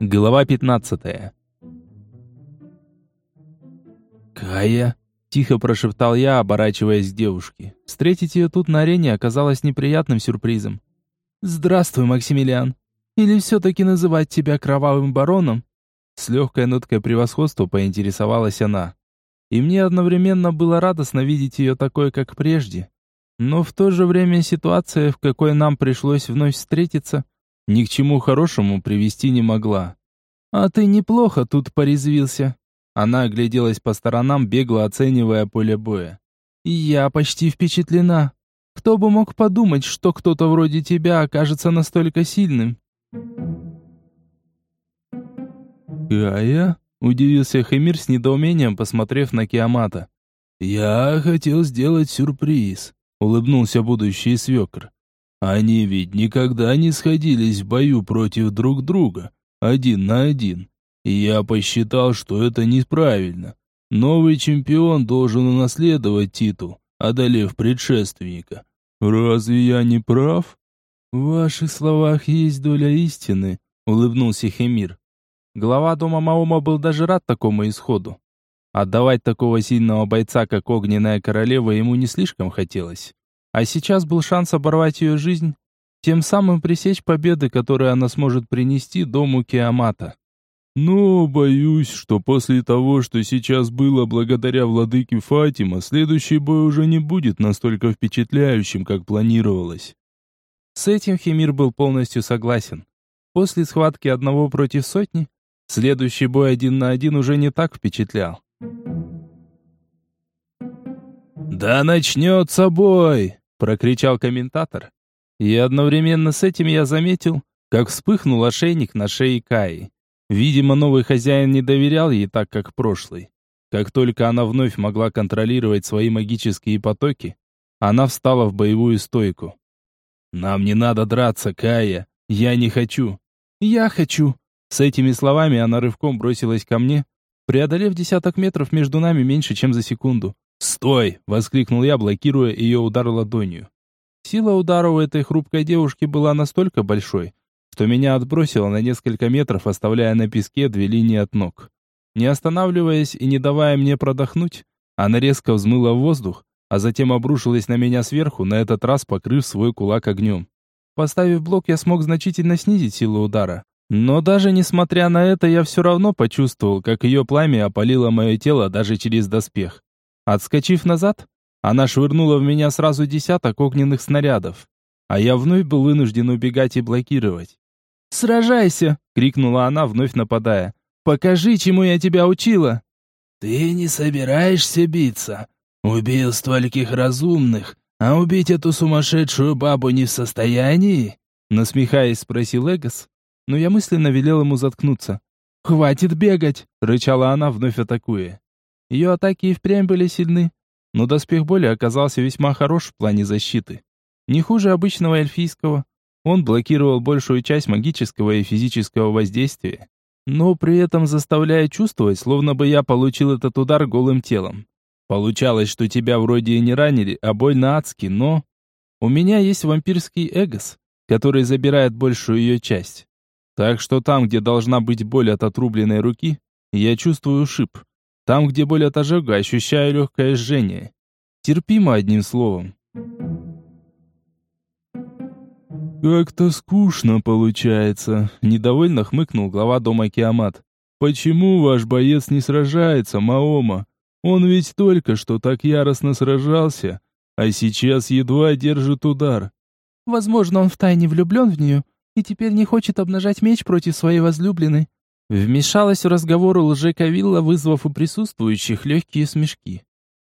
Глава 15. Кая, тихо прошептал я, оборачиваясь к девушке. Встретить ее тут на арене оказалось неприятным сюрпризом. Здравствуй, Максимилиан. Или все-таки называть тебя кровавым бароном? С легкой ноткой превосходства поинтересовалась она. И мне одновременно было радостно видеть ее такой, как прежде. Но в то же время ситуация, в какой нам пришлось вновь встретиться, ни к чему хорошему привести не могла. «А ты неплохо тут порезвился». Она огляделась по сторонам, бегло оценивая поле боя. «Я почти впечатлена. Кто бы мог подумать, что кто-то вроде тебя окажется настолько сильным?» «Кая?» — удивился Хемир с недоумением, посмотрев на Киамата. «Я хотел сделать сюрприз», — улыбнулся будущий свекр. Они ведь никогда не сходились в бою против друг друга, один на один. И я посчитал, что это неправильно. Новый чемпион должен унаследовать титул, одолев предшественника. Разве я не прав? В ваших словах есть доля истины, улыбнулся Хемир. Глава дома Маома был даже рад такому исходу. Отдавать такого сильного бойца, как огненная королева, ему не слишком хотелось. А сейчас был шанс оборвать ее жизнь, тем самым пресечь победы, которые она сможет принести дому Киамата. Но боюсь, что после того, что сейчас было благодаря владыке Фатима, следующий бой уже не будет настолько впечатляющим, как планировалось. С этим Химир был полностью согласен. После схватки одного против сотни, следующий бой один на один уже не так впечатлял. «Да начнется бой!» Прокричал комментатор. И одновременно с этим я заметил, как вспыхнул ошейник на шее Каи. Видимо, новый хозяин не доверял ей так, как прошлый. Как только она вновь могла контролировать свои магические потоки, она встала в боевую стойку. «Нам не надо драться, Кая. Я не хочу». «Я хочу». С этими словами она рывком бросилась ко мне, преодолев десяток метров между нами меньше, чем за секунду. «Стой!» — воскликнул я, блокируя ее удар ладонью. Сила удара у этой хрупкой девушки была настолько большой, что меня отбросило на несколько метров, оставляя на песке две линии от ног. Не останавливаясь и не давая мне продохнуть, она резко взмыла в воздух, а затем обрушилась на меня сверху, на этот раз покрыв свой кулак огнем. Поставив блок, я смог значительно снизить силу удара. Но даже несмотря на это, я все равно почувствовал, как ее пламя опалило мое тело даже через доспех. Отскочив назад, она швырнула в меня сразу десяток огненных снарядов, а я вновь был вынужден убегать и блокировать. «Сражайся!» — крикнула она, вновь нападая. «Покажи, чему я тебя учила!» «Ты не собираешься биться? Убил стольких разумных, а убить эту сумасшедшую бабу не в состоянии?» Насмехаясь, спросил Эгос, но я мысленно велел ему заткнуться. «Хватит бегать!» — рычала она, вновь атакуя. Ее атаки и впрямь были сильны, но доспех боли оказался весьма хорош в плане защиты. Не хуже обычного эльфийского. Он блокировал большую часть магического и физического воздействия, но при этом заставляя чувствовать, словно бы я получил этот удар голым телом. Получалось, что тебя вроде и не ранили, а больно адски, но... У меня есть вампирский эгос, который забирает большую ее часть. Так что там, где должна быть боль от отрубленной руки, я чувствую шип. Там, где боль от ожога, ощущаю легкое жжение. Терпимо, одним словом. «Как-то скучно получается», — недовольно хмыкнул глава дома Киамат. «Почему ваш боец не сражается, Маома? Он ведь только что так яростно сражался, а сейчас едва держит удар». «Возможно, он втайне влюблен в нее и теперь не хочет обнажать меч против своей возлюбленной», Вмешалась в разговор лжековилла, вызвав у присутствующих легкие смешки.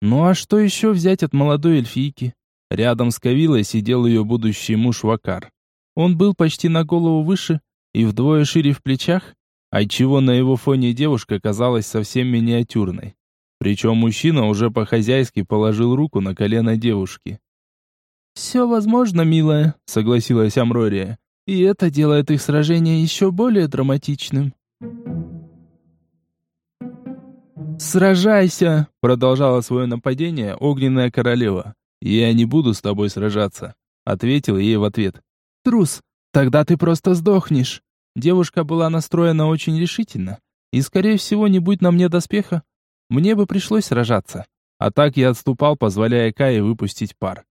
Ну а что еще взять от молодой эльфийки? Рядом с Кавилой сидел ее будущий муж Вакар. Он был почти на голову выше и вдвое шире в плечах, отчего на его фоне девушка казалась совсем миниатюрной. Причем мужчина уже по-хозяйски положил руку на колено девушки. «Все возможно, милая», — согласилась Амрория. «И это делает их сражение еще более драматичным». «Сражайся!» — продолжала свое нападение огненная королева. «Я не буду с тобой сражаться», — ответил ей в ответ. «Трус! Тогда ты просто сдохнешь. Девушка была настроена очень решительно, и, скорее всего, не будь на мне доспеха, мне бы пришлось сражаться. А так я отступал, позволяя Кае выпустить пар.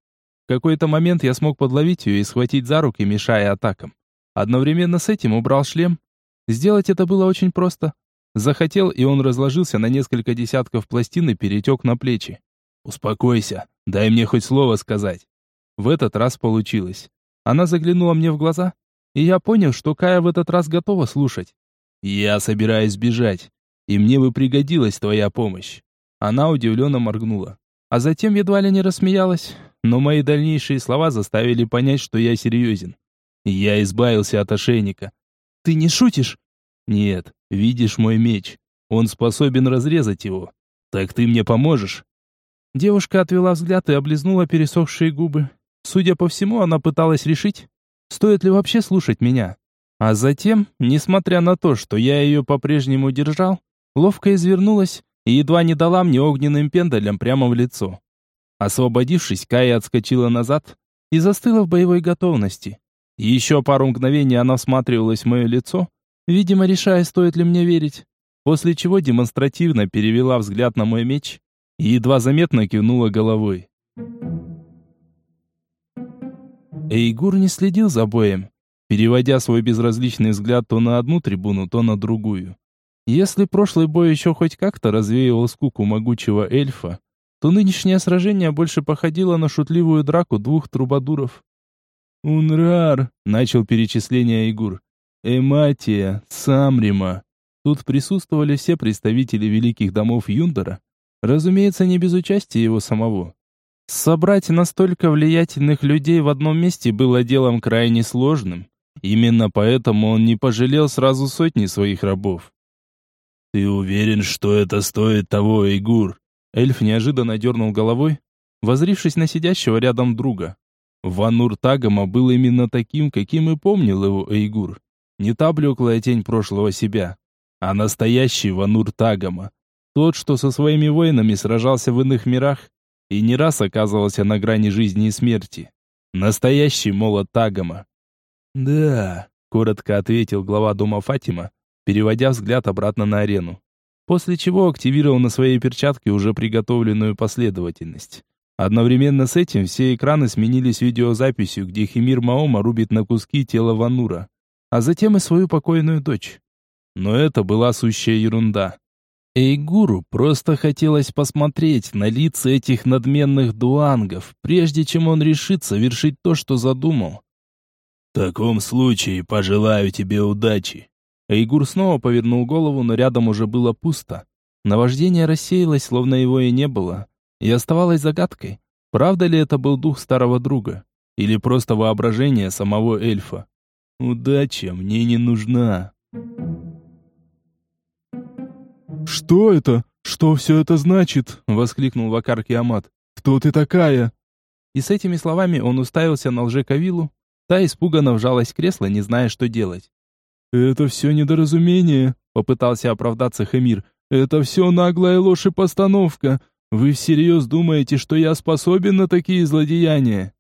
В какой-то момент я смог подловить ее и схватить за руки, мешая атакам. Одновременно с этим убрал шлем. Сделать это было очень просто. Захотел, и он разложился на несколько десятков пластин и перетек на плечи. «Успокойся, дай мне хоть слово сказать». В этот раз получилось. Она заглянула мне в глаза, и я понял, что Кая в этот раз готова слушать. «Я собираюсь бежать, и мне бы пригодилась твоя помощь». Она удивленно моргнула, а затем едва ли не рассмеялась, но мои дальнейшие слова заставили понять, что я серьезен. Я избавился от ошейника. «Ты не шутишь?» «Нет, видишь мой меч. Он способен разрезать его. Так ты мне поможешь?» Девушка отвела взгляд и облизнула пересохшие губы. Судя по всему, она пыталась решить, стоит ли вообще слушать меня. А затем, несмотря на то, что я ее по-прежнему держал, ловко извернулась и едва не дала мне огненным пендалем прямо в лицо. Освободившись, Кая отскочила назад и застыла в боевой готовности. Еще пару мгновений она всматривалась в мое лицо, видимо, решая, стоит ли мне верить, после чего демонстративно перевела взгляд на мой меч и едва заметно кивнула головой. Эйгур не следил за боем, переводя свой безразличный взгляд то на одну трибуну, то на другую. Если прошлый бой еще хоть как-то развеивал скуку могучего эльфа, то нынешнее сражение больше походило на шутливую драку двух трубадуров. «Унрар», — начал перечисление Эйгур, «Эматия, Самрима». Тут присутствовали все представители великих домов Юндора, разумеется, не без участия его самого. Собрать настолько влиятельных людей в одном месте было делом крайне сложным. Именно поэтому он не пожалел сразу сотни своих рабов. «Ты уверен, что это стоит того, Эйгур?» Эльф неожиданно дернул головой, возрившись на сидящего рядом друга. Ванур Тагома был именно таким, каким и помнил его Эйгур. Не та блеклая тень прошлого себя, а настоящий Ванур Тагома. Тот, что со своими воинами сражался в иных мирах и не раз оказывался на грани жизни и смерти. Настоящий молот Тагома. «Да», — коротко ответил глава дома Фатима, переводя взгляд обратно на арену. После чего активировал на своей перчатке уже приготовленную последовательность. Одновременно с этим все экраны сменились видеозаписью, где Химир Маома рубит на куски тело Ванура, а затем и свою покойную дочь. Но это была сущая ерунда. Эйгуру просто хотелось посмотреть на лица этих надменных дуангов, прежде чем он решит совершить то, что задумал. «В таком случае пожелаю тебе удачи». Эйгур снова повернул голову, но рядом уже было пусто. Наваждение рассеялось, словно его и не было. И оставалось загадкой, правда ли это был дух старого друга, или просто воображение самого эльфа. «Удача мне не нужна». «Что это? Что все это значит?» — воскликнул Вакар Киамат. «Кто ты такая?» И с этими словами он уставился на лже-кавилу. Та испуганно вжалась в кресло, не зная, что делать. «Это все недоразумение», — попытался оправдаться Хамир. «Это все наглая ложь и постановка. Вы всерьез думаете, что я способен на такие злодеяния?»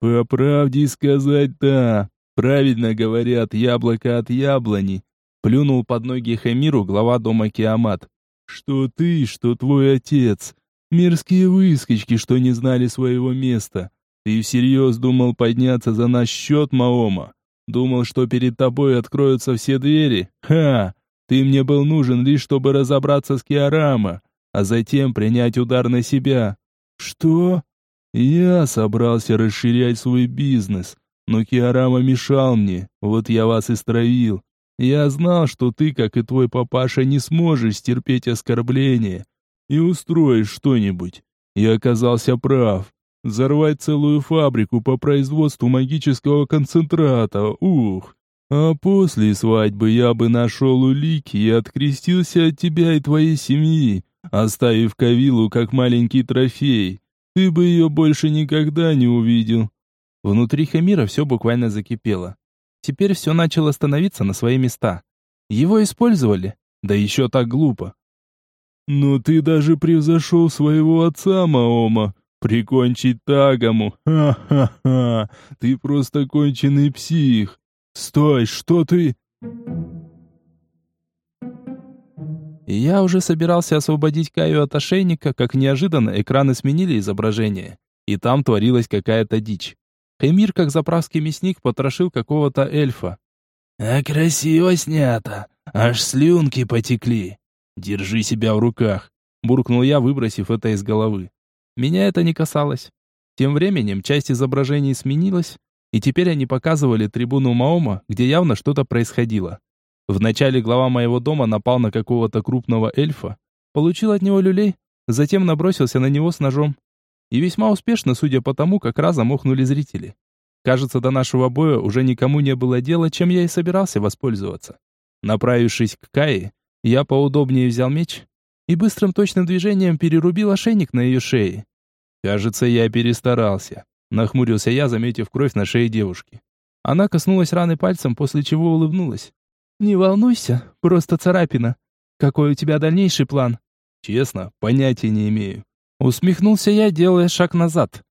«По правде сказать, да. Правильно говорят, яблоко от яблони. Плюнул под ноги Хамиру глава дома Киамат. «Что ты, что твой отец. Мерзкие выскочки, что не знали своего места. Ты всерьез думал подняться за наш счет, Маома? Думал, что перед тобой откроются все двери? Ха! Ты мне был нужен лишь, чтобы разобраться с Киарама, а затем принять удар на себя. Что? Я собрался расширять свой бизнес, но Киарама мешал мне, вот я вас и стравил. Я знал, что ты, как и твой папаша, не сможешь терпеть оскорбления и устроишь что-нибудь. И оказался прав. Взорвать целую фабрику по производству магического концентрата, ух. А после свадьбы я бы нашел улики и открестился от тебя и твоей семьи, оставив Кавилу как маленький трофей. Ты бы ее больше никогда не увидел. Внутри Хамира все буквально закипело. Теперь все начало становиться на свои места. Его использовали, да еще так глупо. «Но ты даже превзошел своего отца, Маома. Прикончить Тагому. Ха-ха-ха. Ты просто конченый псих. Стой, что ты? Я уже собирался освободить Каю от ошейника, как неожиданно экраны сменили изображение. И там творилась какая-то дичь. Хемир, как заправский мясник, потрошил какого-то эльфа. «А красиво снято! Аж слюнки потекли!» «Держи себя в руках!» – буркнул я, выбросив это из головы. Меня это не касалось. Тем временем часть изображений сменилась, и теперь они показывали трибуну Маома, где явно что-то происходило. Вначале глава моего дома напал на какого-то крупного эльфа, получил от него люлей, затем набросился на него с ножом. И весьма успешно, судя по тому, как разом охнули зрители. Кажется, до нашего боя уже никому не было дела, чем я и собирался воспользоваться. Направившись к Кае, я поудобнее взял меч и быстрым точным движением перерубил ошейник на ее шее. Кажется, я перестарался. Нахмурился я, заметив кровь на шее девушки. Она коснулась раны пальцем, после чего улыбнулась. «Не волнуйся, просто царапина. Какой у тебя дальнейший план?» «Честно, понятия не имею». Усмехнулся я, делая шаг назад.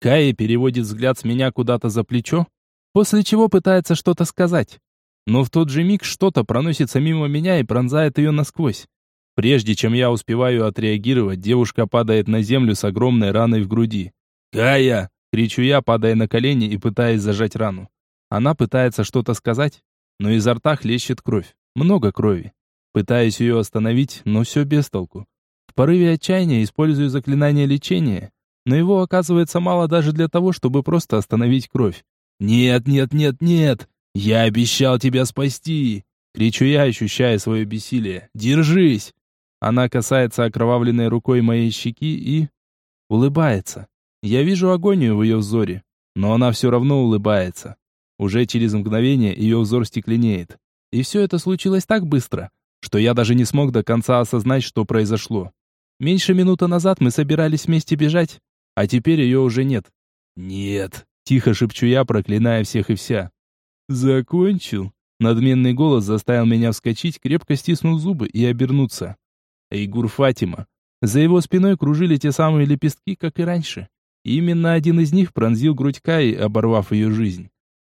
Кая переводит взгляд с меня куда-то за плечо, после чего пытается что-то сказать. Но в тот же миг что-то проносится мимо меня и пронзает ее насквозь. Прежде чем я успеваю отреагировать, девушка падает на землю с огромной раной в груди. «Кая!» — кричу я, падая на колени и пытаясь зажать рану. Она пытается что-то сказать, но изо рта хлещет кровь. Много крови. Пытаюсь ее остановить, но все без толку. В порыве отчаяния использую заклинание лечения, но его оказывается мало даже для того, чтобы просто остановить кровь. «Нет, нет, нет, нет! Я обещал тебя спасти!» Кричу я, ощущая свое бессилие. «Держись!» Она касается окровавленной рукой моей щеки и... Улыбается. Я вижу агонию в ее взоре, но она все равно улыбается. Уже через мгновение ее взор стекленеет. И все это случилось так быстро, что я даже не смог до конца осознать, что произошло. Меньше минуты назад мы собирались вместе бежать, а теперь ее уже нет. «Нет», — тихо шепчу я, проклиная всех и вся. «Закончил?» Надменный голос заставил меня вскочить, крепко стиснув зубы и обернуться. Эйгур Фатима. За его спиной кружили те самые лепестки, как и раньше. Именно один из них пронзил грудь Каи, оборвав ее жизнь.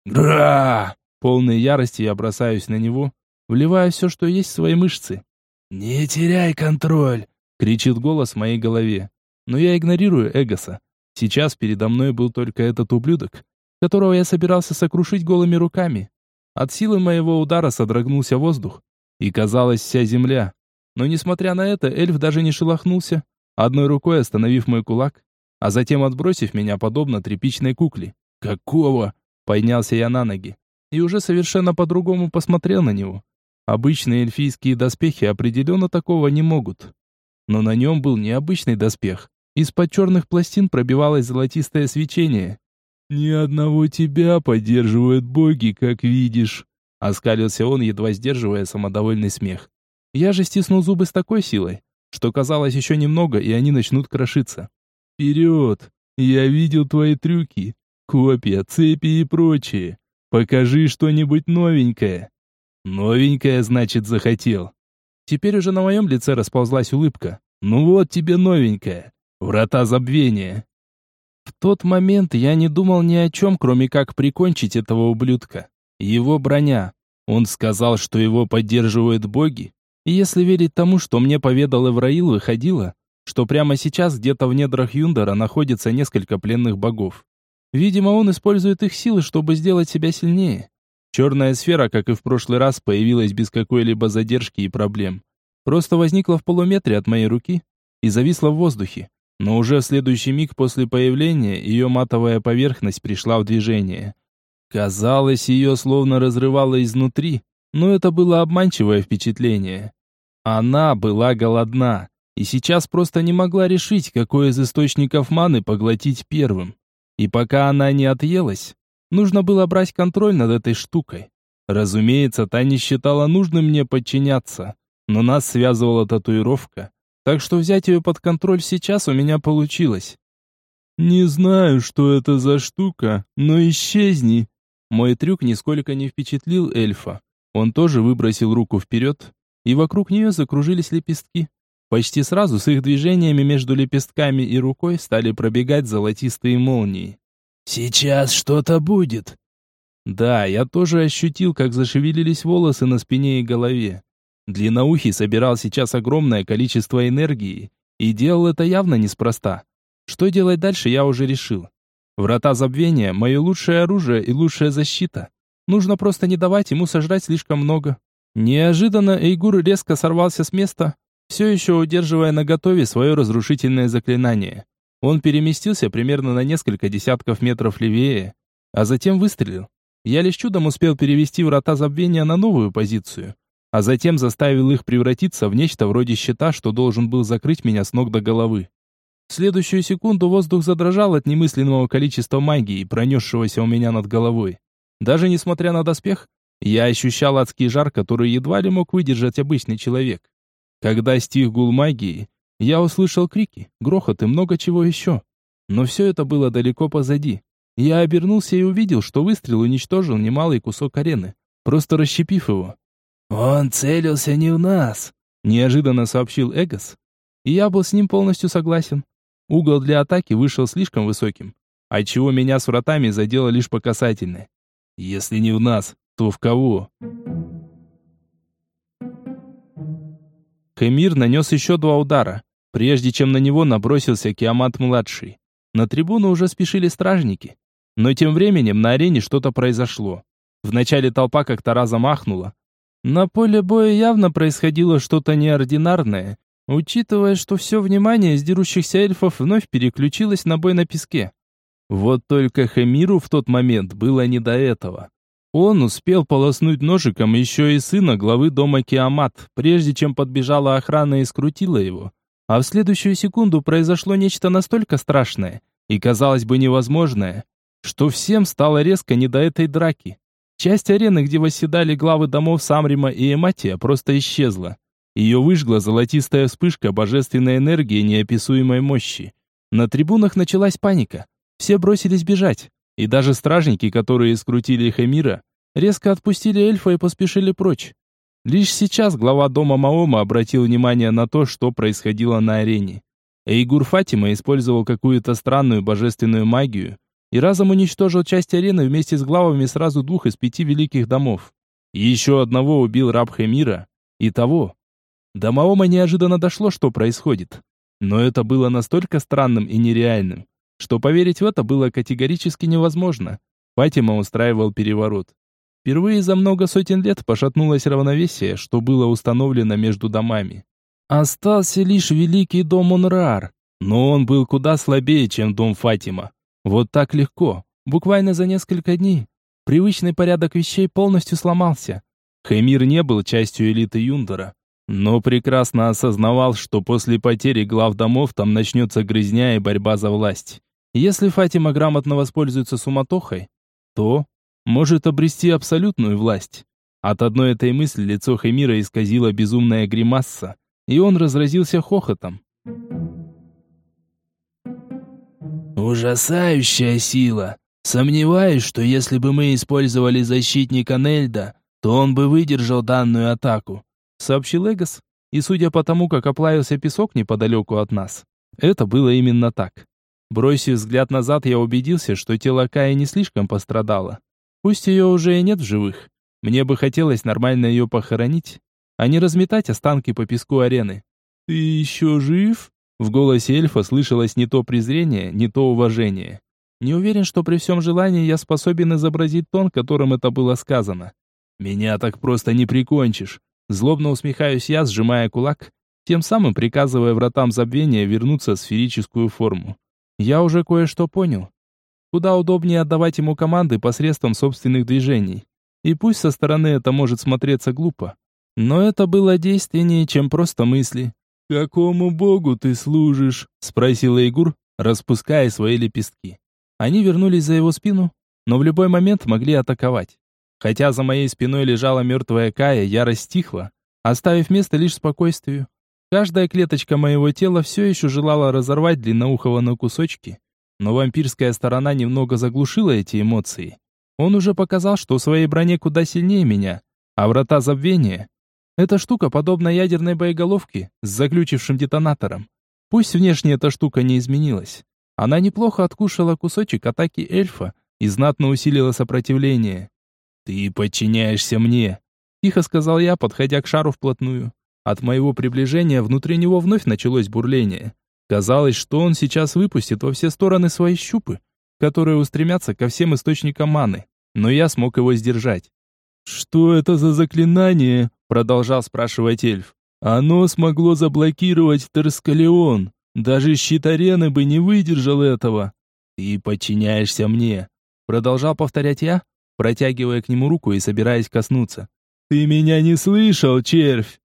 Гра! Полной ярости я бросаюсь на него, вливая все, что есть в свои мышцы. «Не теряй контроль!» — кричит голос в моей голове. Но я игнорирую Эгоса. Сейчас передо мной был только этот ублюдок, которого я собирался сокрушить голыми руками. От силы моего удара содрогнулся воздух, и казалось вся земля. Но несмотря на это, эльф даже не шелохнулся, одной рукой остановив мой кулак, а затем отбросив меня подобно тряпичной кукле. «Какого?» Поднялся я на ноги и уже совершенно по-другому посмотрел на него. Обычные эльфийские доспехи определенно такого не могут. Но на нем был необычный доспех. Из-под черных пластин пробивалось золотистое свечение. «Ни одного тебя поддерживают боги, как видишь», — оскалился он, едва сдерживая самодовольный смех. Я же стиснул зубы с такой силой, что казалось еще немного, и они начнут крошиться. «Вперед! Я видел твои трюки. Копья, цепи и прочее. Покажи что-нибудь новенькое. Новенькое, значит, захотел. Теперь уже на моем лице расползлась улыбка. Ну вот тебе новенькое. Врата забвения. В тот момент я не думал ни о чем, кроме как прикончить этого ублюдка. Его броня. Он сказал, что его поддерживают боги. И если верить тому, что мне поведал Эвраил, выходило, что прямо сейчас где-то в недрах Юндора находится несколько пленных богов. Видимо, он использует их силы, чтобы сделать себя сильнее. Черная сфера, как и в прошлый раз, появилась без какой-либо задержки и проблем. Просто возникла в полуметре от моей руки и зависла в воздухе. Но уже в следующий миг после появления ее матовая поверхность пришла в движение. Казалось, ее словно разрывало изнутри, но это было обманчивое впечатление. Она была голодна и сейчас просто не могла решить, какой из источников маны поглотить первым. И пока она не отъелась, нужно было брать контроль над этой штукой. Разумеется, та не считала нужным мне подчиняться, но нас связывала татуировка, так что взять ее под контроль сейчас у меня получилось. «Не знаю, что это за штука, но исчезни!» Мой трюк нисколько не впечатлил эльфа. Он тоже выбросил руку вперед, и вокруг нее закружились лепестки. Почти сразу с их движениями между лепестками и рукой стали пробегать золотистые молнии. «Сейчас что-то будет!» Да, я тоже ощутил, как зашевелились волосы на спине и голове. Длинноухий собирал сейчас огромное количество энергии и делал это явно неспроста. Что делать дальше, я уже решил. Врата забвения – мое лучшее оружие и лучшая защита. Нужно просто не давать ему сожрать слишком много. Неожиданно Эйгур резко сорвался с места, все еще удерживая на готове свое разрушительное заклинание. Он переместился примерно на несколько десятков метров левее, а затем выстрелил. Я лишь чудом успел перевести врата забвения на новую позицию, а затем заставил их превратиться в нечто вроде щита, что должен был закрыть меня с ног до головы. В следующую секунду воздух задрожал от немысленного количества магии, пронесшегося у меня над головой. Даже несмотря на доспех, я ощущал адский жар, который едва ли мог выдержать обычный человек. Когда стих гул магии, я услышал крики, грохот и много чего еще. Но все это было далеко позади. Я обернулся и увидел, что выстрел уничтожил немалый кусок арены, просто расщепив его. «Он целился не в нас», — неожиданно сообщил Эгос. И я был с ним полностью согласен. Угол для атаки вышел слишком высоким, отчего меня с вратами задело лишь по касательной. Если не в нас, то в кого? Хемир нанес еще два удара, прежде чем на него набросился Киамат-младший. На трибуну уже спешили стражники. Но тем временем на арене что-то произошло. Вначале толпа как-то разом ахнула. На поле боя явно происходило что-то неординарное, учитывая, что все внимание сдерущихся эльфов вновь переключилось на бой на песке. Вот только Хемиру в тот момент было не до этого. Он успел полоснуть ножиком еще и сына главы дома Киамат, прежде чем подбежала охрана и скрутила его. А в следующую секунду произошло нечто настолько страшное и, казалось бы, невозможное, что всем стало резко не до этой драки. Часть арены, где восседали главы домов Самрима и Эматия, просто исчезла. Ее выжгла золотистая вспышка божественной энергии неописуемой мощи. На трибунах началась паника. Все бросились бежать. И даже стражники, которые скрутили Хемира, резко отпустили эльфа и поспешили прочь. Лишь сейчас глава дома Маома обратил внимание на то, что происходило на арене. Эйгур Фатима использовал какую-то странную божественную магию и разом уничтожил часть арены вместе с главами сразу двух из пяти великих домов. Еще одного убил раб Хемира, и того. До Маома неожиданно дошло, что происходит. Но это было настолько странным и нереальным, что поверить в это было категорически невозможно. Фатима устраивал переворот. Впервые за много сотен лет пошатнулось равновесие, что было установлено между домами. Остался лишь великий дом Унрар, но он был куда слабее, чем дом Фатима. Вот так легко, буквально за несколько дней. Привычный порядок вещей полностью сломался. Хэмир не был частью элиты Юндора, но прекрасно осознавал, что после потери глав домов там начнется грызня и борьба за власть. Если Фатима грамотно воспользуется суматохой, то может обрести абсолютную власть. От одной этой мысли лицо Хэмира исказило безумная гримаса, и он разразился хохотом. «Ужасающая сила! Сомневаюсь, что если бы мы использовали защитника Нельда, то он бы выдержал данную атаку», сообщил Эгос, и судя по тому, как оплавился песок неподалеку от нас, это было именно так. Бросив взгляд назад, я убедился, что тело Каи не слишком пострадало. Пусть ее уже и нет в живых. Мне бы хотелось нормально ее похоронить, а не разметать останки по песку арены. «Ты еще жив?» В голосе эльфа слышалось не то презрение, не то уважение. Не уверен, что при всем желании я способен изобразить тон, которым это было сказано. «Меня так просто не прикончишь!» Злобно усмехаюсь я, сжимая кулак, тем самым приказывая вратам забвения вернуться в сферическую форму. Я уже кое-что понял. Куда удобнее отдавать ему команды посредством собственных движений. И пусть со стороны это может смотреться глупо, но это было действеннее, чем просто мысли. «Какому богу ты служишь?» — спросил Эйгур, распуская свои лепестки. Они вернулись за его спину, но в любой момент могли атаковать. Хотя за моей спиной лежала мертвая Кая, я растихла, оставив место лишь спокойствию. Каждая клеточка моего тела все еще желала разорвать длинноухого на кусочки, но вампирская сторона немного заглушила эти эмоции. Он уже показал, что в своей броне куда сильнее меня, а врата забвения Эта штука подобна ядерной боеголовке с заключившим детонатором. Пусть внешне эта штука не изменилась. Она неплохо откушала кусочек атаки эльфа и знатно усилила сопротивление. «Ты подчиняешься мне», — тихо сказал я, подходя к шару вплотную. От моего приближения внутри него вновь началось бурление. Казалось, что он сейчас выпустит во все стороны свои щупы, которые устремятся ко всем источникам маны, но я смог его сдержать. «Что это за заклинание?» — продолжал спрашивать эльф. «Оно смогло заблокировать Терскалион. Даже щит арены бы не выдержал этого. Ты подчиняешься мне», — продолжал повторять я, протягивая к нему руку и собираясь коснуться. «Ты меня не слышал, червь!»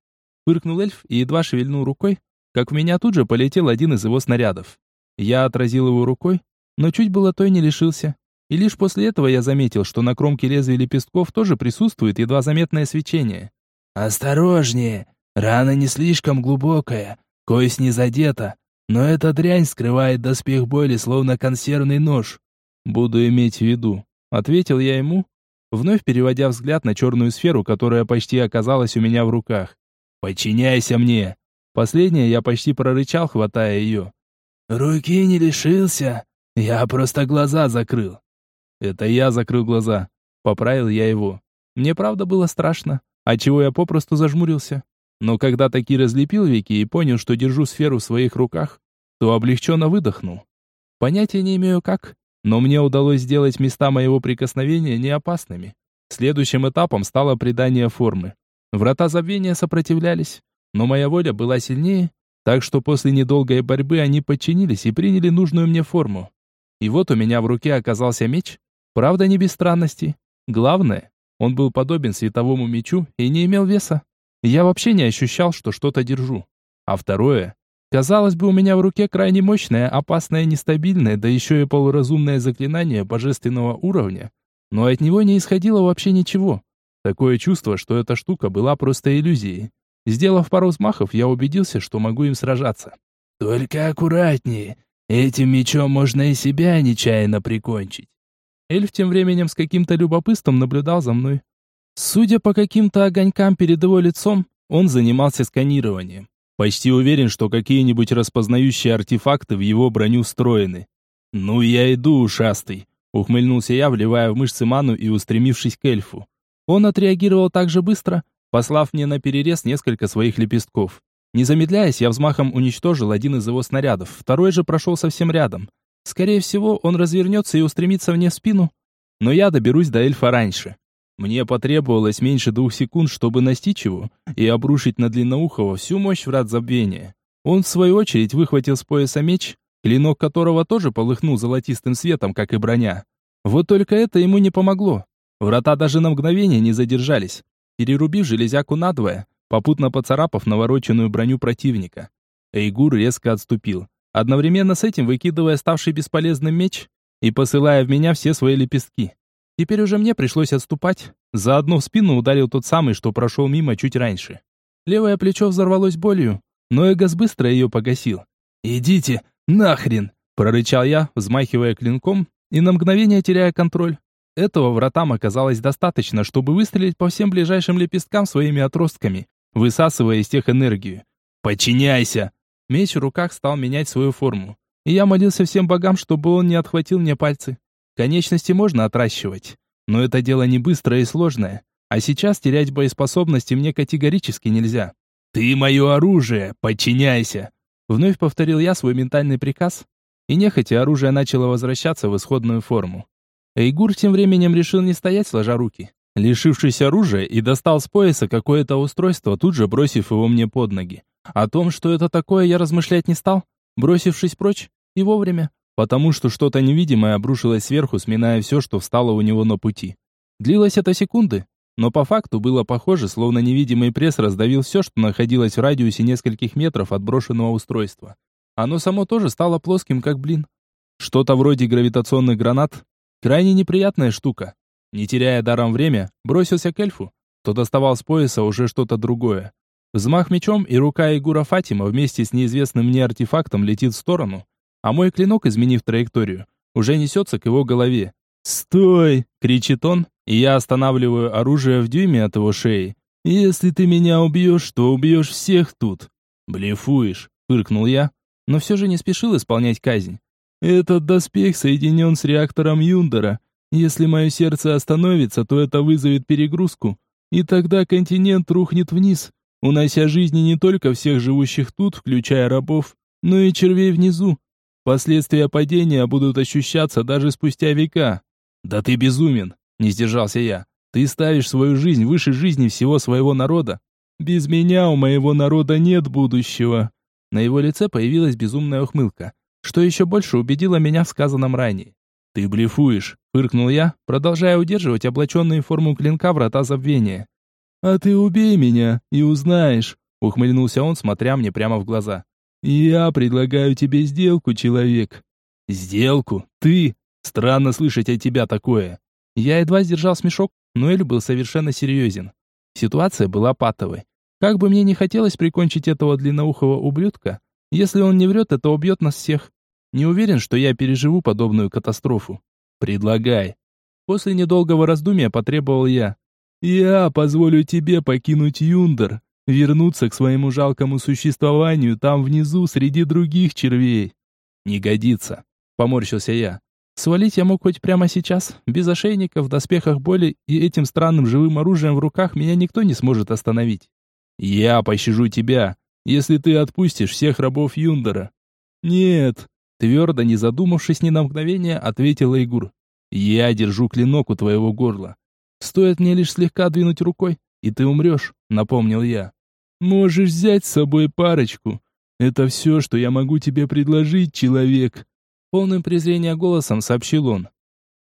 Фыркнул эльф и едва шевельнул рукой, как в меня тут же полетел один из его снарядов. Я отразил его рукой, но чуть было той не лишился. И лишь после этого я заметил, что на кромке лезвия лепестков тоже присутствует едва заметное свечение. «Осторожнее! Рана не слишком глубокая, кость не задета, но эта дрянь скрывает доспех боли, словно консервный нож». «Буду иметь в виду», — ответил я ему, вновь переводя взгляд на черную сферу, которая почти оказалась у меня в руках. «Подчиняйся мне!» Последнее я почти прорычал, хватая ее. «Руки не лишился, я просто глаза закрыл». «Это я закрыл глаза», — поправил я его. Мне правда было страшно, отчего я попросту зажмурился. Но когда таки разлепил веки и понял, что держу сферу в своих руках, то облегченно выдохнул. Понятия не имею как, но мне удалось сделать места моего прикосновения неопасными. Следующим этапом стало придание формы. Врата забвения сопротивлялись, но моя воля была сильнее, так что после недолгой борьбы они подчинились и приняли нужную мне форму. И вот у меня в руке оказался меч, правда не без странностей. Главное, он был подобен световому мечу и не имел веса. Я вообще не ощущал, что что-то держу. А второе, казалось бы, у меня в руке крайне мощное, опасное, нестабильное, да еще и полуразумное заклинание божественного уровня, но от него не исходило вообще ничего. Такое чувство, что эта штука была просто иллюзией. Сделав пару взмахов, я убедился, что могу им сражаться. «Только аккуратнее. Этим мечом можно и себя нечаянно прикончить». Эльф тем временем с каким-то любопытством наблюдал за мной. Судя по каким-то огонькам перед его лицом, он занимался сканированием. Почти уверен, что какие-нибудь распознающие артефакты в его броню встроены. «Ну я иду, ушастый», — ухмыльнулся я, вливая в мышцы ману и устремившись к эльфу. Он отреагировал так же быстро, послав мне на перерез несколько своих лепестков. Не замедляясь, я взмахом уничтожил один из его снарядов, второй же прошел совсем рядом. Скорее всего, он развернется и устремится мне в спину, но я доберусь до эльфа раньше. Мне потребовалось меньше двух секунд, чтобы настичь его и обрушить на длинноухого всю мощь врат забвения. Он, в свою очередь, выхватил с пояса меч, клинок которого тоже полыхнул золотистым светом, как и броня. Вот только это ему не помогло. Врата даже на мгновение не задержались, перерубив железяку надвое, попутно поцарапав навороченную броню противника. Эйгур резко отступил, одновременно с этим выкидывая ставший бесполезным меч и посылая в меня все свои лепестки. Теперь уже мне пришлось отступать. Заодно в спину ударил тот самый, что прошел мимо чуть раньше. Левое плечо взорвалось болью, но Эгос быстро ее погасил. «Идите, нахрен!» – прорычал я, взмахивая клинком и на мгновение теряя контроль. Этого вратам оказалось достаточно, чтобы выстрелить по всем ближайшим лепесткам своими отростками, высасывая из тех энергию. «Подчиняйся!» Меч в руках стал менять свою форму, и я молился всем богам, чтобы он не отхватил мне пальцы. Конечности можно отращивать, но это дело не быстрое и сложное. А сейчас терять боеспособности мне категорически нельзя. «Ты мое оружие! Подчиняйся!» Вновь повторил я свой ментальный приказ, и нехотя оружие начало возвращаться в исходную форму. Эйгур тем временем решил не стоять сложа руки. Лишившись оружия и достал с пояса какое-то устройство, тут же бросив его мне под ноги. О том, что это такое, я размышлять не стал, бросившись прочь, и вовремя потому что что-то невидимое обрушилось сверху, сминая все, что встало у него на пути. Длилось это секунды, но по факту было похоже, словно невидимый пресс раздавил все, что находилось в радиусе нескольких метров от брошенного устройства. Оно само тоже стало плоским, как блин. Что-то вроде гравитационных гранат. Крайне неприятная штука. Не теряя даром время, бросился к эльфу. Тот доставал с пояса уже что-то другое. Взмах мечом, и рука Игура Фатима вместе с неизвестным мне артефактом летит в сторону, а мой клинок, изменив траекторию, уже несется к его голове. «Стой!» — кричит он, и я останавливаю оружие в дюйме от его шеи. Если ты меня убьешь, то убьешь всех тут. Блефуешь, фыркнул я, но все же не спешил исполнять казнь. Этот доспех соединен с реактором Юндера. Если мое сердце остановится, то это вызовет перегрузку, и тогда континент рухнет вниз, унося жизни не только всех живущих тут, включая рабов, но и червей внизу. Последствия падения будут ощущаться даже спустя века. Да ты безумен, не сдержался я. Ты ставишь свою жизнь выше жизни всего своего народа. Без меня у моего народа нет будущего. На его лице появилась безумная ухмылка, что еще больше убедило меня в сказанном ранее. «Ты блефуешь», — фыркнул я, продолжая удерживать облаченные в форму клинка врата забвения. «А ты убей меня и узнаешь», — ухмыльнулся он, смотря мне прямо в глаза. «Я предлагаю тебе сделку, человек». «Сделку? Ты? Странно слышать от тебя такое». Я едва сдержал смешок, но Эль был совершенно серьезен. Ситуация была патовой. Как бы мне не хотелось прикончить этого длинноухого ублюдка, если он не врет, это убьет нас всех. Не уверен, что я переживу подобную катастрофу. Предлагай. После недолгого раздумья потребовал я. Я позволю тебе покинуть Юндер, вернуться к своему жалкому существованию там внизу среди других червей. Не годится, поморщился я. Свалить я мог хоть прямо сейчас, без ошейника, в доспехах боли и этим странным живым оружием в руках меня никто не сможет остановить. Я пощажу тебя, если ты отпустишь всех рабов Юндера. Нет, твердо, не задумавшись ни на мгновение, ответил Игур. Я держу клинок у твоего горла. Стоит мне лишь слегка двинуть рукой, и ты умрешь, напомнил я. Можешь взять с собой парочку. Это все, что я могу тебе предложить, человек. Полным презрения голосом сообщил он.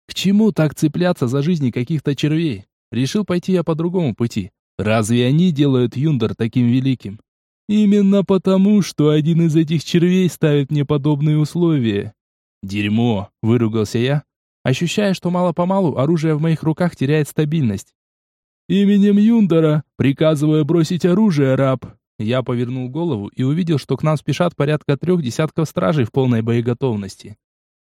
К чему так цепляться за жизни каких-то червей? Решил пойти я по другому пути. Разве они делают Юндер таким великим? Именно потому, что один из этих червей ставит мне подобные условия. Дерьмо, выругался я, ощущая, что мало-помалу оружие в моих руках теряет стабильность. «Именем Юндера приказываю бросить оружие, раб!» Я повернул голову и увидел, что к нам спешат порядка трех десятков стражей в полной боеготовности.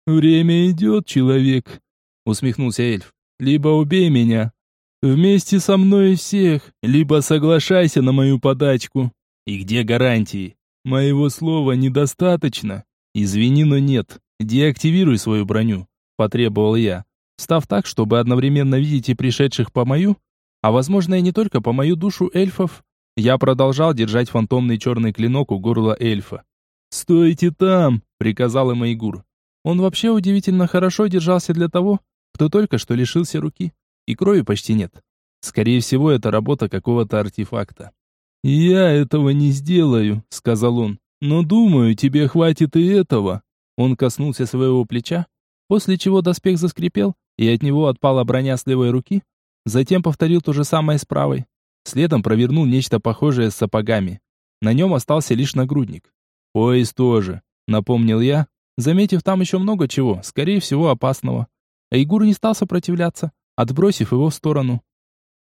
«Время идет, человек!» — усмехнулся эльф. «Либо убей меня, вместе со мной всех, либо соглашайся на мою подачку. И где гарантии? Моего слова недостаточно. Извини, но нет. Деактивируй свою броню потребовал я, став так, чтобы одновременно видеть и пришедших по мою, а возможно и не только по мою душу эльфов. Я продолжал держать фантомный черный клинок у горла эльфа. «Стойте там!» — приказал им Айгур. Он вообще удивительно хорошо держался для того, кто только что лишился руки, и крови почти нет. Скорее всего, это работа какого-то артефакта. «Я этого не сделаю», — сказал он. «Но думаю, тебе хватит и этого». Он коснулся своего плеча, после чего доспех заскрипел, и от него отпала броня с левой руки, затем повторил то же самое с правой. Следом провернул нечто похожее с сапогами. На нем остался лишь нагрудник. Пояс тоже, напомнил я, заметив там еще много чего, скорее всего опасного. Айгур не стал сопротивляться, отбросив его в сторону.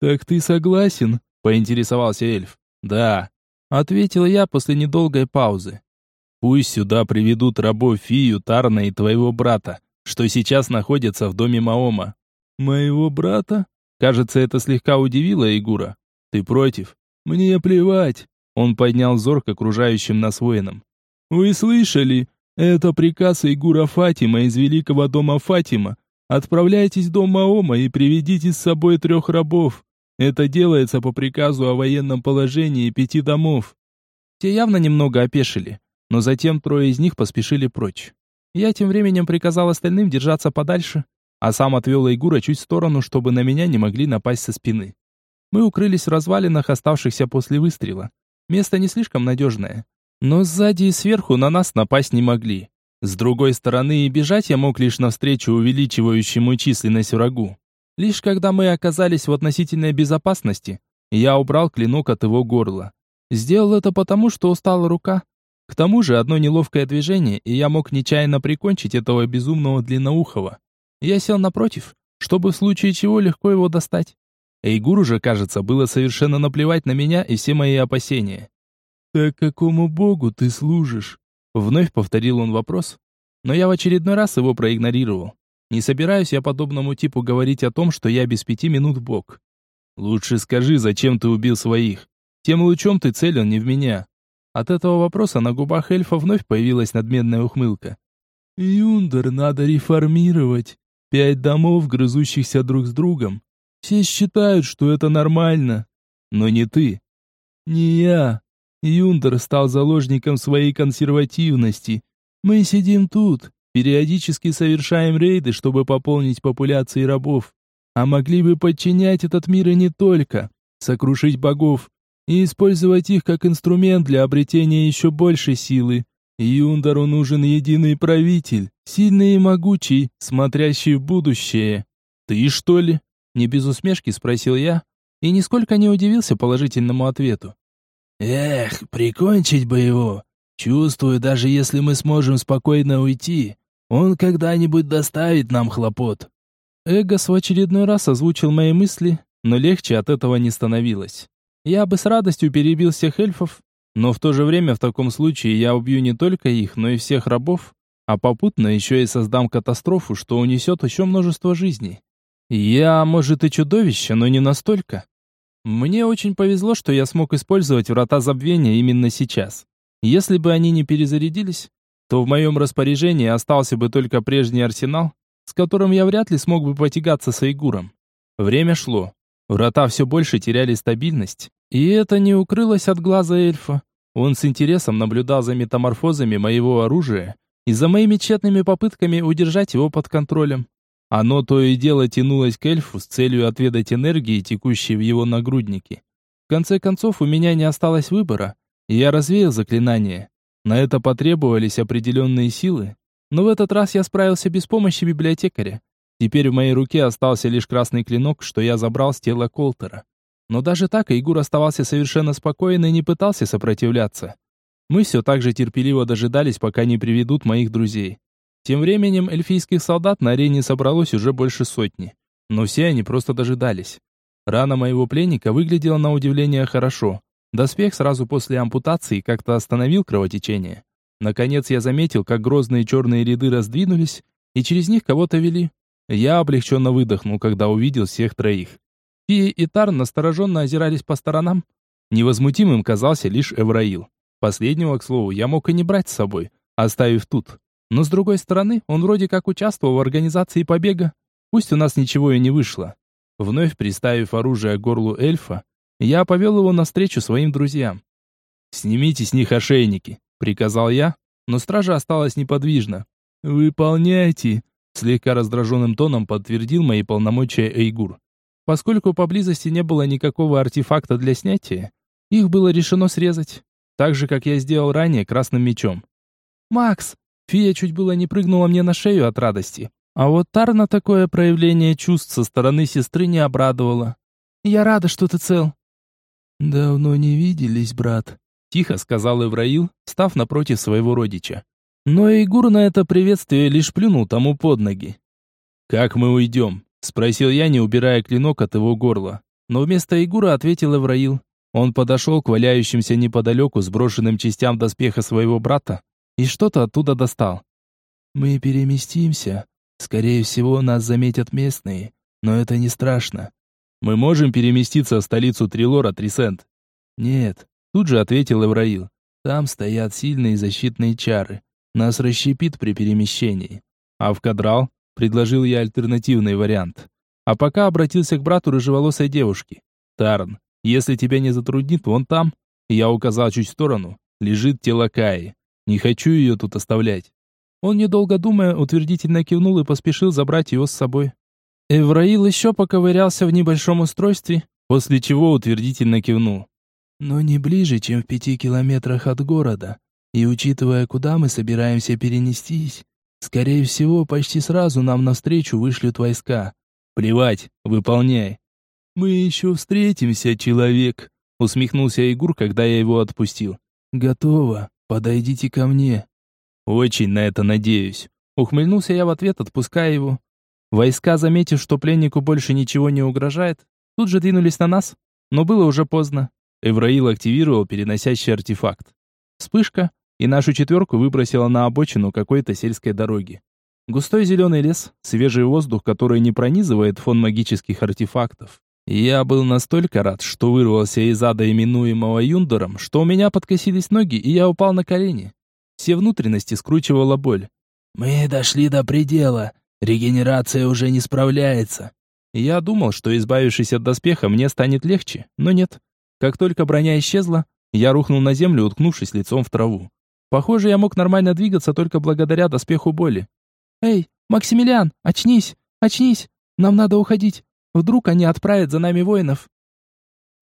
«Так ты согласен?» — поинтересовался эльф. «Да», — ответил я после недолгой паузы. «Пусть сюда приведут рабов Фию, Тарна и твоего брата что сейчас находится в доме Маома. Моего брата? Кажется, это слегка удивило Игура. Ты против? Мне плевать. Он поднял взор к окружающим нас воинам. Вы слышали? Это приказ Игура Фатима из великого дома Фатима. Отправляйтесь в дом Маома и приведите с собой трех рабов. Это делается по приказу о военном положении пяти домов. Те явно немного опешили, но затем трое из них поспешили прочь. Я тем временем приказал остальным держаться подальше, а сам отвел Айгура чуть в сторону, чтобы на меня не могли напасть со спины. Мы укрылись в развалинах, оставшихся после выстрела. Место не слишком надежное. Но сзади и сверху на нас напасть не могли. С другой стороны, и бежать я мог лишь навстречу увеличивающему численность врагу. Лишь когда мы оказались в относительной безопасности, я убрал клинок от его горла. Сделал это потому, что устала рука, к тому же одно неловкое движение, и я мог нечаянно прикончить этого безумного длинноухого. Я сел напротив, чтобы в случае чего легко его достать. Эйгуру же, кажется, было совершенно наплевать на меня и все мои опасения. «Так какому богу ты служишь?» Вновь повторил он вопрос, но я в очередной раз его проигнорировал. Не собираюсь я подобному типу говорить о том, что я без пяти минут бог. Лучше скажи, зачем ты убил своих? Тем лучом ты целил не в меня. От этого вопроса на губах эльфа вновь появилась надменная ухмылка. Юндер надо реформировать. Пять домов, грызущихся друг с другом. Все считают, что это нормально. Но не ты. Не я. Юндер стал заложником своей консервативности. Мы сидим тут, периодически совершаем рейды, чтобы пополнить популяции рабов. А могли бы подчинять этот мир и не только, сокрушить богов и использовать их как инструмент для обретения еще большей силы. Юндару нужен единый правитель, сильный и могучий, смотрящий в будущее. «Ты что ли?» — не без усмешки спросил я, и нисколько не удивился положительному ответу. «Эх, прикончить бы его. Чувствую, даже если мы сможем спокойно уйти, он когда-нибудь доставит нам хлопот». Эгос в очередной раз озвучил мои мысли, но легче от этого не становилось. Я бы с радостью перебил всех эльфов, но в то же время в таком случае я убью не только их, но и всех рабов, а попутно еще и создам катастрофу, что унесет еще множество жизней. Я, может, и чудовище, но не настолько. Мне очень повезло, что я смог использовать врата забвения именно сейчас. Если бы они не перезарядились, то в моем распоряжении остался бы только прежний арсенал, с которым я вряд ли смог бы потягаться с Айгуром. Время шло. Врата все больше теряли стабильность, и это не укрылось от глаза эльфа. Он с интересом наблюдал за метаморфозами моего оружия и за моими тщетными попытками удержать его под контролем. Оно то и дело тянулось к эльфу с целью отведать энергии, текущей в его нагруднике. В конце концов, у меня не осталось выбора, и я развеял заклинание. На это потребовались определенные силы, но в этот раз я справился без помощи библиотекаря. Теперь в моей руке остался лишь красный клинок, что я забрал с тела Колтера. Но даже так Игур оставался совершенно спокоен и не пытался сопротивляться. Мы все так же терпеливо дожидались, пока не приведут моих друзей. Тем временем эльфийских солдат на арене собралось уже больше сотни. Но все они просто дожидались. Рана моего пленника выглядела на удивление хорошо. Доспех сразу после ампутации как-то остановил кровотечение. Наконец я заметил, как грозные черные ряды раздвинулись, и через них кого-то вели. Я облегченно выдохнул, когда увидел всех троих. Фия и Тарн настороженно озирались по сторонам. Невозмутимым казался лишь Эвраил. Последнего, к слову, я мог и не брать с собой, оставив тут. Но с другой стороны, он вроде как участвовал в организации побега. Пусть у нас ничего и не вышло. Вновь приставив оружие к горлу эльфа, я повел его навстречу своим друзьям. «Снимите с них ошейники», — приказал я, но стража осталась неподвижна. «Выполняйте», — слегка раздраженным тоном подтвердил мои полномочия Эйгур. Поскольку поблизости не было никакого артефакта для снятия, их было решено срезать, так же, как я сделал ранее красным мечом. «Макс!» Фия чуть было не прыгнула мне на шею от радости. А вот Тарна такое проявление чувств со стороны сестры не обрадовало. «Я рада, что ты цел». «Давно не виделись, брат», — тихо сказал Эвраил, став напротив своего родича. Но Игур на это приветствие лишь плюнул тому под ноги. «Как мы уйдем?» Спросил я, не убирая клинок от его горла. Но вместо Игура ответил Эвраил. Он подошел к валяющимся неподалеку сброшенным частям доспеха своего брата и что-то оттуда достал. «Мы переместимся. Скорее всего, нас заметят местные, но это не страшно. Мы можем переместиться в столицу Трилора, Трисент?» «Нет», — тут же ответил Эвраил. «Там стоят сильные защитные чары. Нас расщепит при перемещении». «А в Кадрал?» Предложил я альтернативный вариант. А пока обратился к брату рыжеволосой девушки. «Тарн, если тебя не затруднит, вон там...» Я указал чуть в сторону. Лежит тело Каи. Не хочу ее тут оставлять. Он, недолго думая, утвердительно кивнул и поспешил забрать ее с собой. Эвраил еще поковырялся в небольшом устройстве, после чего утвердительно кивнул. «Но не ближе, чем в пяти километрах от города. И учитывая, куда мы собираемся перенестись, Скорее всего, почти сразу нам навстречу вышлют войска. Плевать, выполняй. Мы еще встретимся, человек, усмехнулся Егор, когда я его отпустил. Готово. Подойдите ко мне. Очень на это надеюсь. Ухмыльнулся я в ответ, отпуская его. Войска, заметив, что пленнику больше ничего не угрожает, тут же двинулись на нас, но было уже поздно. Эвраил активировал переносящий артефакт. Вспышка, и нашу четверку выбросило на обочину какой-то сельской дороги. Густой зеленый лес, свежий воздух, который не пронизывает фон магических артефактов. Я был настолько рад, что вырвался из ада, именуемого Юндором, что у меня подкосились ноги, и я упал на колени. Все внутренности скручивала боль. «Мы дошли до предела. Регенерация уже не справляется». Я думал, что избавившись от доспеха, мне станет легче, но нет. Как только броня исчезла, я рухнул на землю, уткнувшись лицом в траву. Похоже, я мог нормально двигаться только благодаря доспеху боли. «Эй, Максимилиан, очнись, очнись, нам надо уходить. Вдруг они отправят за нами воинов?»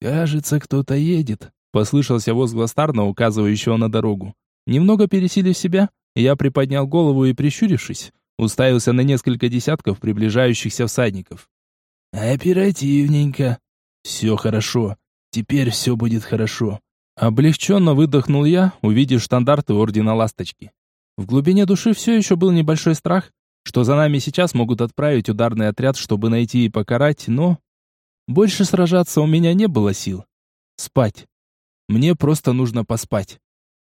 «Кажется, кто-то едет», — послышался возглас Тарна, указывающего на дорогу. Немного пересилив себя, я приподнял голову и, прищурившись, уставился на несколько десятков приближающихся всадников. «Оперативненько. Все хорошо. Теперь все будет хорошо». Облегченно выдохнул я, увидев штандарты Ордена Ласточки. В глубине души все еще был небольшой страх, что за нами сейчас могут отправить ударный отряд, чтобы найти и покарать, но... Больше сражаться у меня не было сил. Спать. Мне просто нужно поспать.